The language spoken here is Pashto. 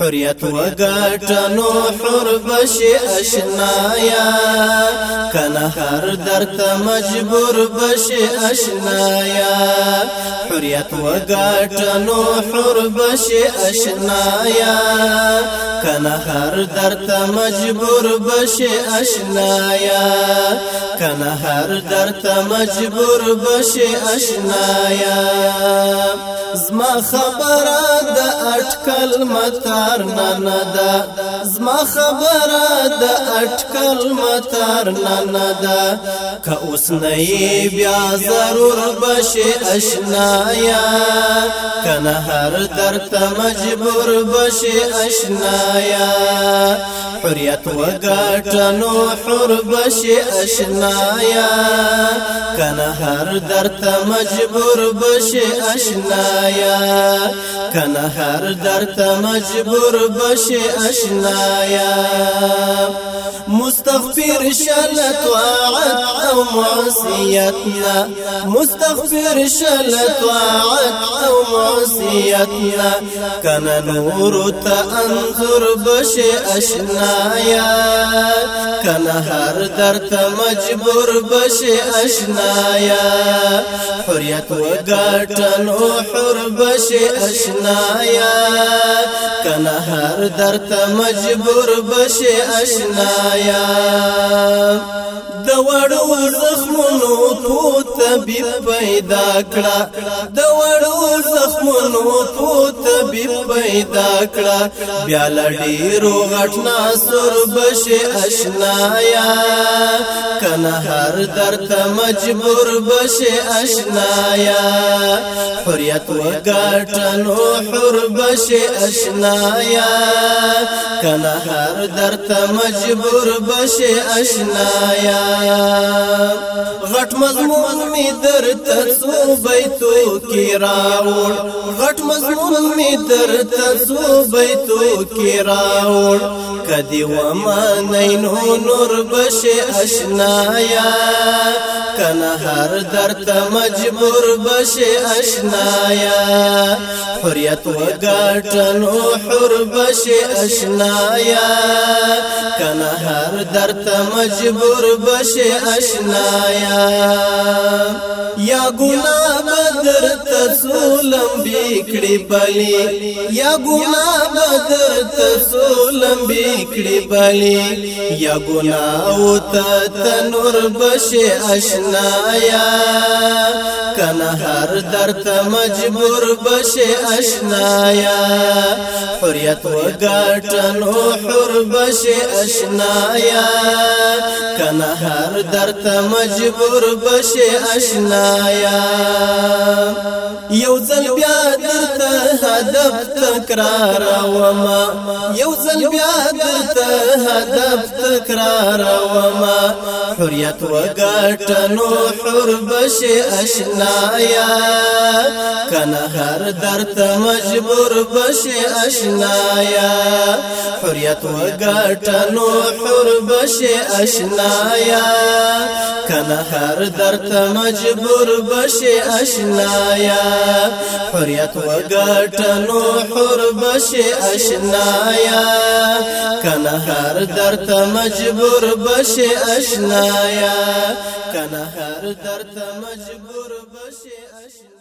حریت وګټنو حر بشي اشنایا کنه هر درد مجبور بشي اشنایا حریت وګټنو حر بشي اشنایا کنه هر درد مجبور بشي اشنایا کنه هر درد مجبور بشي اشنایا زما خبره د اٹکل متار نه ده زما خبره د اٹکل متار نه ده که اوس نه بیا ضرور بشي اشنایا کنه هر درد مجبور بشي اشنایا حریت وګټنو حر بشي اشنایا هر درتا مجبور بشی اشنایا هر درتا مجبور بشی اشنایا مستغفر شلت وعد او معصيتنا مستغفر شلت وعد او معصيتنا كان نور تأنظر بش أشنايا كان هر درت مجبور بش أشنايا آشنایا حریت وګټلو حر بشي آشنایا کنه هر درد مجبور بشي آشنایا د وړو زخمونو په طبيب پیدا کړه د وړو زخمونو تو طبيب پیدا کړه بیا لړې روغټنا سر بشه اشنایا کنه هر درد مجبور بشه اشنایا حریت وګټنو حر بشه اشنایا کنه هر درد مجبور بشه اشنایا مضمون می در تسو بیتو کی راوړ غټ مضمون می در تسو بیتو کی راوړ کدی و ما نینو نور بشه اشنایا کنهر درد مجبور بشي اشنایا حریت وګټن او حر بشي اشنایا کنهر درد مجبور بشي اشنایا یا ګنا بدر تسولم بیکړي بلی یا ګنا بدر تسولم بیکړي بلی یا ګنا او ته تنور بشي اشنا آشنایا کنا هر درد مجبور بشه آشنایا حریت وګټن هو حر بشه آشنایا کنا هر درد مجبور بشه آشنایا یو ځل بیا درته هدف تکرار وما یو ځل بیا درته هدف تکرار وما حریت وګټن نوحور بشي اشنایا کنهر درت مجبور بشي اشنایا حریت وګټ نوحور بشي اشنایا کندهار درته مجبور بشي اشنایا حریت وګټنو حر بشي اشنایا کندهار درته مجبور بشي اشنایا کندهار درته مجبور بشي اشنایا